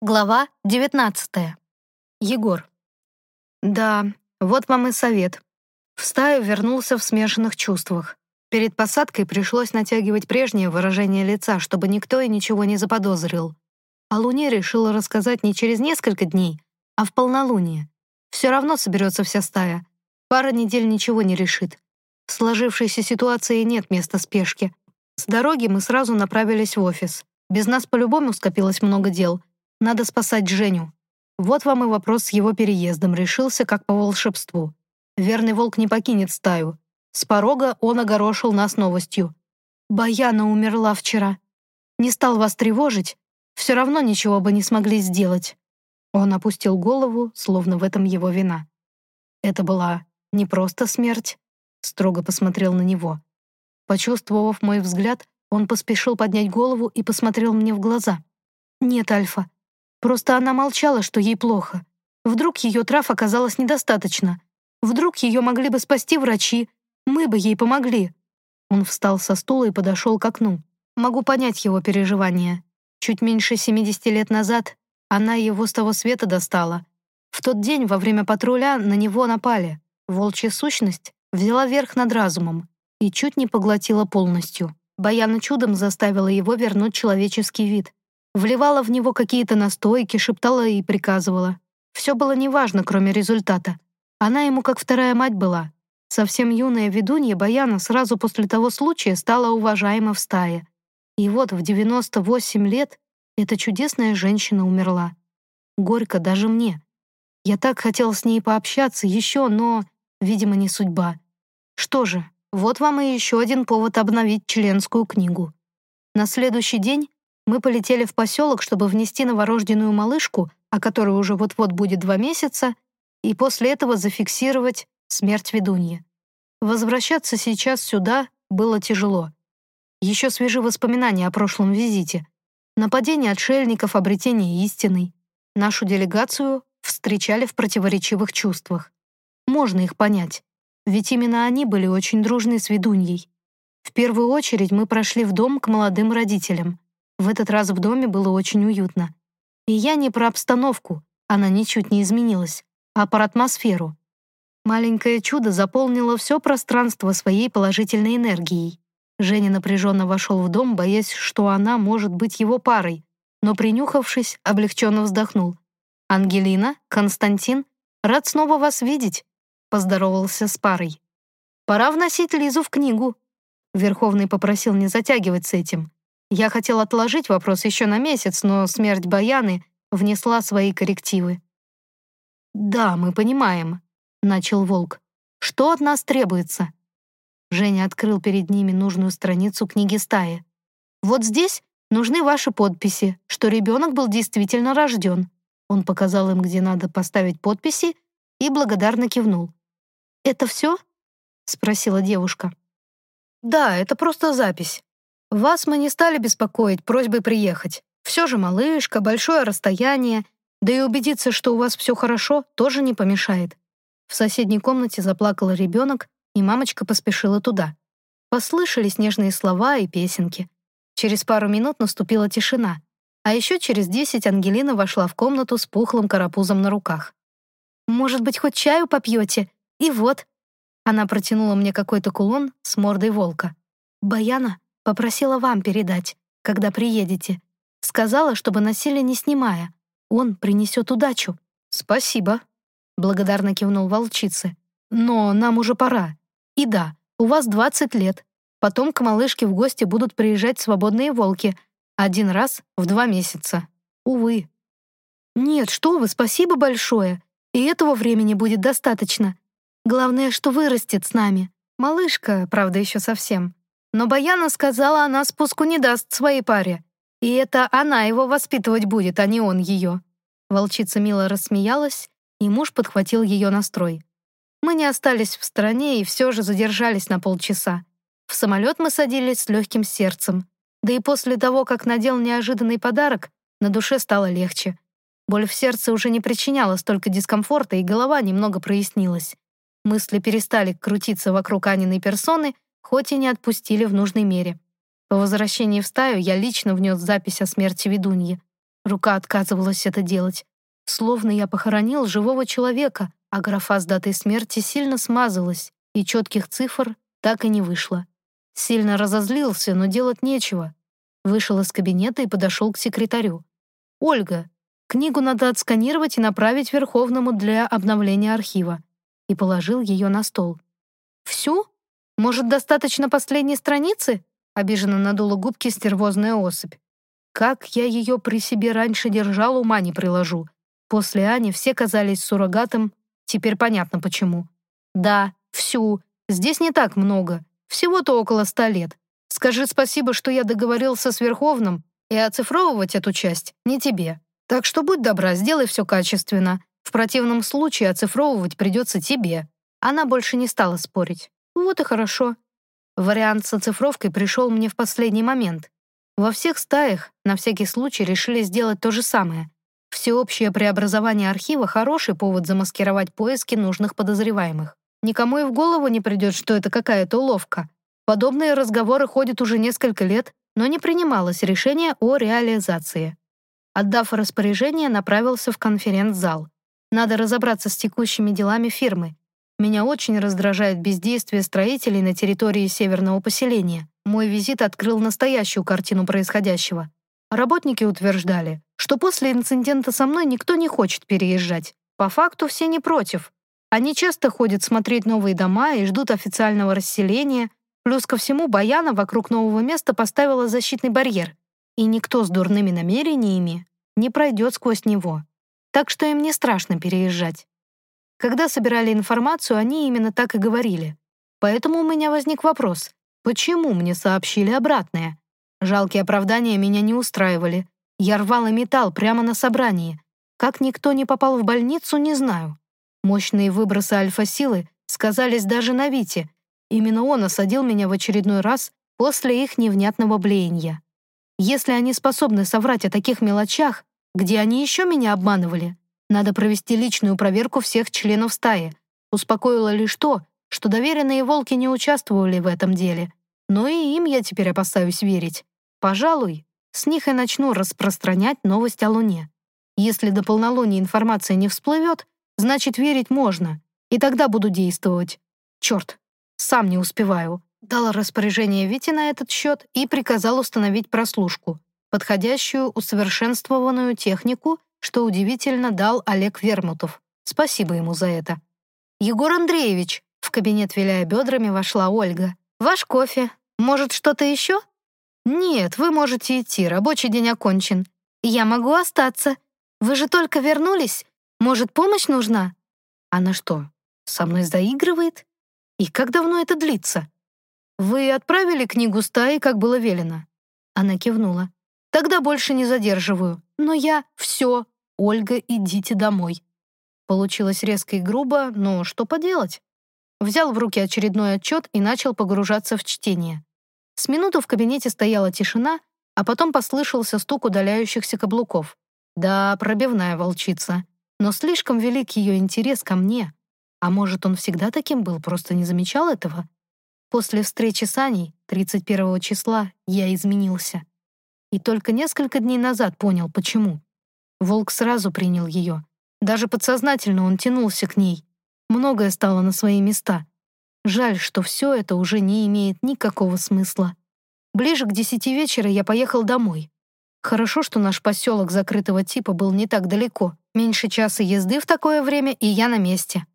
Глава 19. Егор. Да, вот вам и совет. В стаю вернулся в смешанных чувствах. Перед посадкой пришлось натягивать прежнее выражение лица, чтобы никто и ничего не заподозрил. А Луне решила рассказать не через несколько дней, а в полнолуние. Все равно соберется вся стая. Пара недель ничего не решит. В сложившейся ситуации нет места спешки. С дороги мы сразу направились в офис. Без нас по-любому скопилось много дел — надо спасать Женю. Вот вам и вопрос с его переездом решился как по волшебству. Верный волк не покинет стаю. С порога он огорошил нас новостью. «Баяна умерла вчера. Не стал вас тревожить, все равно ничего бы не смогли сделать». Он опустил голову, словно в этом его вина. Это была не просто смерть, строго посмотрел на него. Почувствовав мой взгляд, он поспешил поднять голову и посмотрел мне в глаза. «Нет, Альфа, Просто она молчала, что ей плохо. Вдруг ее трав оказалось недостаточно. Вдруг ее могли бы спасти врачи. Мы бы ей помогли. Он встал со стула и подошел к окну. Могу понять его переживания. Чуть меньше 70 лет назад она его с того света достала. В тот день во время патруля на него напали. Волчья сущность взяла верх над разумом и чуть не поглотила полностью. Баяна чудом заставила его вернуть человеческий вид. Вливала в него какие-то настойки, шептала и приказывала. Все было неважно, кроме результата. Она ему как вторая мать была. Совсем юная ведунья Баяна сразу после того случая стала уважаема в стае. И вот в 98 лет эта чудесная женщина умерла. Горько даже мне. Я так хотел с ней пообщаться еще, но, видимо, не судьба. Что же, вот вам и еще один повод обновить членскую книгу. На следующий день мы полетели в поселок, чтобы внести новорожденную малышку, о которой уже вот-вот будет два месяца, и после этого зафиксировать смерть ведуньи. Возвращаться сейчас сюда было тяжело. Еще свежи воспоминания о прошлом визите. Нападение отшельников, обретение истины. Нашу делегацию встречали в противоречивых чувствах. Можно их понять, ведь именно они были очень дружны с ведуньей. В первую очередь мы прошли в дом к молодым родителям. В этот раз в доме было очень уютно. И я не про обстановку, она ничуть не изменилась, а про атмосферу. Маленькое чудо заполнило все пространство своей положительной энергией. Женя напряженно вошел в дом, боясь, что она может быть его парой, но, принюхавшись, облегченно вздохнул. «Ангелина, Константин, рад снова вас видеть», — поздоровался с парой. «Пора вносить Лизу в книгу». Верховный попросил не затягивать с этим. Я хотел отложить вопрос еще на месяц, но смерть Баяны внесла свои коррективы. «Да, мы понимаем», — начал Волк. «Что от нас требуется?» Женя открыл перед ними нужную страницу книги стаи. «Вот здесь нужны ваши подписи, что ребенок был действительно рожден». Он показал им, где надо поставить подписи, и благодарно кивнул. «Это все?» — спросила девушка. «Да, это просто запись. Вас мы не стали беспокоить просьбой приехать. Все же малышка, большое расстояние, да и убедиться, что у вас все хорошо, тоже не помешает. В соседней комнате заплакал ребенок, и мамочка поспешила туда. Послышались нежные слова и песенки. Через пару минут наступила тишина, а еще через десять Ангелина вошла в комнату с пухлым карапузом на руках. «Может быть, хоть чаю попьете? И вот». Она протянула мне какой-то кулон с мордой волка. «Баяна, Попросила вам передать, когда приедете. Сказала, чтобы носили не снимая. Он принесет удачу». «Спасибо», — благодарно кивнул волчице. «Но нам уже пора. И да, у вас 20 лет. Потом к малышке в гости будут приезжать свободные волки. Один раз в два месяца. Увы». «Нет, что вы, спасибо большое. И этого времени будет достаточно. Главное, что вырастет с нами. Малышка, правда, еще совсем. Но Баяна сказала, она спуску не даст своей паре. И это она его воспитывать будет, а не он ее. Волчица мило рассмеялась, и муж подхватил ее настрой. Мы не остались в стороне и все же задержались на полчаса. В самолет мы садились с легким сердцем. Да и после того, как надел неожиданный подарок, на душе стало легче. Боль в сердце уже не причиняла столько дискомфорта, и голова немного прояснилась. Мысли перестали крутиться вокруг Аниной персоны — хоть и не отпустили в нужной мере. По возвращении в стаю я лично внес запись о смерти ведуньи. Рука отказывалась это делать. Словно я похоронил живого человека, а графа с датой смерти сильно смазалась, и четких цифр так и не вышло. Сильно разозлился, но делать нечего. Вышел из кабинета и подошел к секретарю. «Ольга, книгу надо отсканировать и направить Верховному для обновления архива». И положил ее на стол. «Всю? Может, достаточно последней страницы?» Обиженно надула губки стервозная особь. Как я ее при себе раньше держал, ума не приложу. После Ани все казались суррогатом, теперь понятно почему. Да, всю. Здесь не так много. Всего-то около ста лет. Скажи спасибо, что я договорился с Верховным, и оцифровывать эту часть не тебе. Так что будь добра, сделай все качественно. В противном случае оцифровывать придется тебе. Она больше не стала спорить. Вот и хорошо. Вариант с оцифровкой пришел мне в последний момент. Во всех стаях на всякий случай решили сделать то же самое. Всеобщее преобразование архива — хороший повод замаскировать поиски нужных подозреваемых. Никому и в голову не придет, что это какая-то уловка. Подобные разговоры ходят уже несколько лет, но не принималось решение о реализации. Отдав распоряжение, направился в конференц-зал. Надо разобраться с текущими делами фирмы. Меня очень раздражает бездействие строителей на территории северного поселения. Мой визит открыл настоящую картину происходящего. Работники утверждали, что после инцидента со мной никто не хочет переезжать. По факту все не против. Они часто ходят смотреть новые дома и ждут официального расселения. Плюс ко всему, Баяна вокруг нового места поставила защитный барьер, и никто с дурными намерениями не пройдет сквозь него. Так что им не страшно переезжать. Когда собирали информацию, они именно так и говорили. Поэтому у меня возник вопрос, почему мне сообщили обратное? Жалкие оправдания меня не устраивали. Я рвал и металл прямо на собрании. Как никто не попал в больницу, не знаю. Мощные выбросы альфа-силы сказались даже на Вите. Именно он осадил меня в очередной раз после их невнятного блеяния. Если они способны соврать о таких мелочах, где они еще меня обманывали, надо провести личную проверку всех членов стаи. Успокоило лишь то, что доверенные волки не участвовали в этом деле. Но и им я теперь опасаюсь верить. Пожалуй, с них и начну распространять новость о Луне. Если до полнолуния информация не всплывет, значит, верить можно, и тогда буду действовать. Черт, сам не успеваю. Дал распоряжение Вите на этот счет и приказал установить прослушку, подходящую усовершенствованную технику, что удивительно дал Олег Вермутов. Спасибо ему за это. «Егор Андреевич!» В кабинет, виляя бедрами, вошла Ольга. «Ваш кофе. Может, что-то еще?» «Нет, вы можете идти, рабочий день окончен. Я могу остаться. Вы же только вернулись. Может, помощь нужна?» «Она что, со мной заигрывает? И как давно это длится?» «Вы отправили книгу стаи, как было велено?» Она кивнула. «Тогда больше не задерживаю. Но я... Все. Ольга, идите домой». Получилось резко и грубо, но что поделать? Взял в руки очередной отчет и начал погружаться в чтение. С минуту в кабинете стояла тишина, а потом послышался стук удаляющихся каблуков. Да, пробивная волчица. Но слишком велик ее интерес ко мне. А может, он всегда таким был, просто не замечал этого? После встречи с Аней, 31 числа, я изменился. И только несколько дней назад понял, почему. Волк сразу принял ее. Даже подсознательно он тянулся к ней. Многое стало на свои места. Жаль, что все это уже не имеет никакого смысла. Ближе к десяти вечера я поехал домой. Хорошо, что наш поселок закрытого типа был не так далеко. Меньше часа езды в такое время, и я на месте.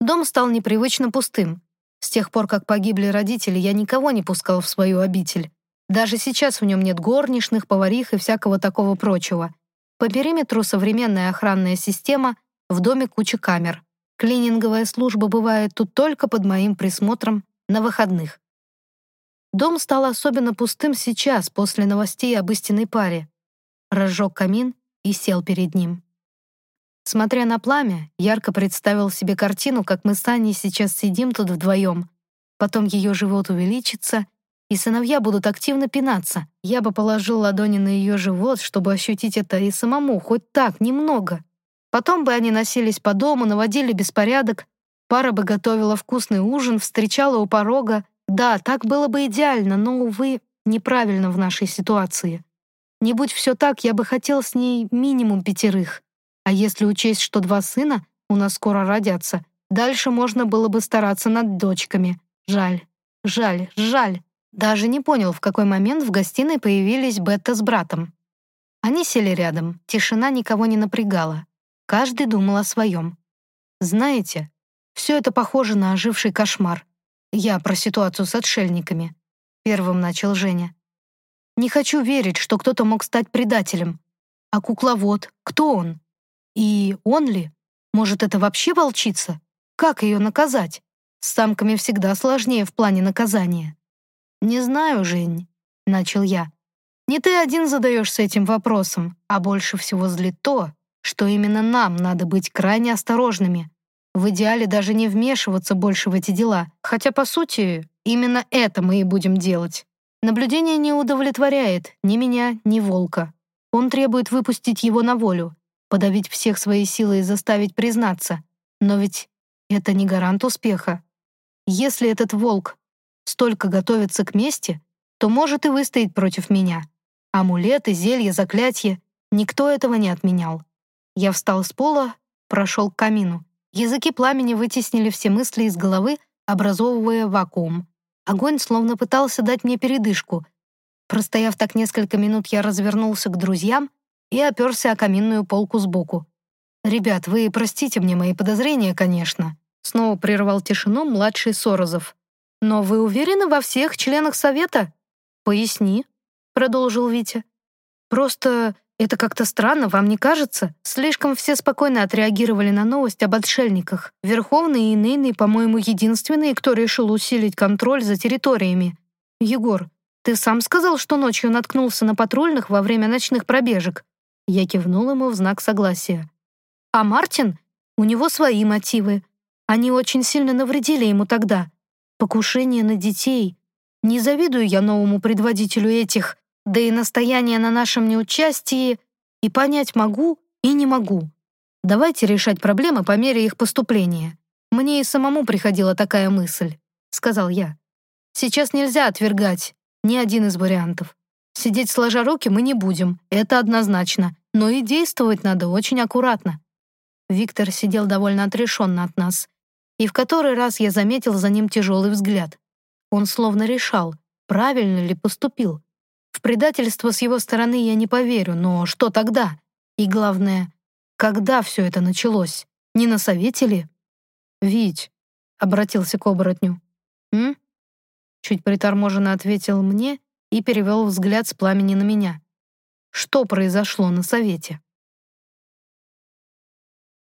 Дом стал непривычно пустым. С тех пор, как погибли родители, я никого не пускал в свою обитель. Даже сейчас в нем нет горничных, поварих и всякого такого прочего. По периметру современная охранная система, в доме куча камер. Клининговая служба бывает тут только под моим присмотром на выходных. Дом стал особенно пустым сейчас, после новостей об истинной паре. Разжег камин и сел перед ним. Смотря на пламя, ярко представил себе картину, как мы с Аней сейчас сидим тут вдвоем. Потом ее живот увеличится, и сыновья будут активно пинаться. Я бы положил ладони на ее живот, чтобы ощутить это и самому, хоть так, немного. Потом бы они носились по дому, наводили беспорядок, пара бы готовила вкусный ужин, встречала у порога. Да, так было бы идеально, но, увы, неправильно в нашей ситуации. Не будь все так, я бы хотел с ней минимум пятерых. А если учесть, что два сына у нас скоро родятся, дальше можно было бы стараться над дочками. Жаль, жаль, жаль. Даже не понял, в какой момент в гостиной появились Бетта с братом. Они сели рядом, тишина никого не напрягала. Каждый думал о своем. Знаете, все это похоже на оживший кошмар. Я про ситуацию с отшельниками. Первым начал Женя. Не хочу верить, что кто-то мог стать предателем. А кукловод, кто он? И он ли? Может, это вообще волчица? Как ее наказать? С самками всегда сложнее в плане наказания. «Не знаю, Жень», — начал я. «Не ты один задаешься этим вопросом, а больше всего злит то, что именно нам надо быть крайне осторожными. В идеале даже не вмешиваться больше в эти дела, хотя, по сути, именно это мы и будем делать. Наблюдение не удовлетворяет ни меня, ни волка. Он требует выпустить его на волю, подавить всех своей силой и заставить признаться. Но ведь это не гарант успеха. Если этот волк столько готовится к мести, то может и выстоять против меня. Амулеты, зелья, заклятия — никто этого не отменял. Я встал с пола, прошел к камину. Языки пламени вытеснили все мысли из головы, образовывая вакуум. Огонь словно пытался дать мне передышку. Простояв так несколько минут, я развернулся к друзьям и оперся о каминную полку сбоку. «Ребят, вы простите мне мои подозрения, конечно», снова прервал тишину младший Сорозов. «Но вы уверены во всех членах Совета?» «Поясни», — продолжил Витя. «Просто это как-то странно, вам не кажется? Слишком все спокойно отреагировали на новость об отшельниках. Верховный и Нейный, по-моему, единственные, кто решил усилить контроль за территориями. Егор, ты сам сказал, что ночью наткнулся на патрульных во время ночных пробежек?» Я кивнул ему в знак согласия. «А Мартин? У него свои мотивы. Они очень сильно навредили ему тогда покушение на детей. Не завидую я новому предводителю этих, да и настояние на нашем неучастии, и понять могу и не могу. Давайте решать проблемы по мере их поступления. Мне и самому приходила такая мысль, сказал я. Сейчас нельзя отвергать ни один из вариантов. Сидеть сложа руки мы не будем, это однозначно, но и действовать надо очень аккуратно. Виктор сидел довольно отрешенно от нас, и в который раз я заметил за ним тяжелый взгляд. Он словно решал, правильно ли поступил. В предательство с его стороны я не поверю, но что тогда? И главное, когда все это началось? Не на совете ли? «Вить», — обратился к оборотню. «М?» Чуть приторможенно ответил мне и перевел взгляд с пламени на меня. «Что произошло на совете?»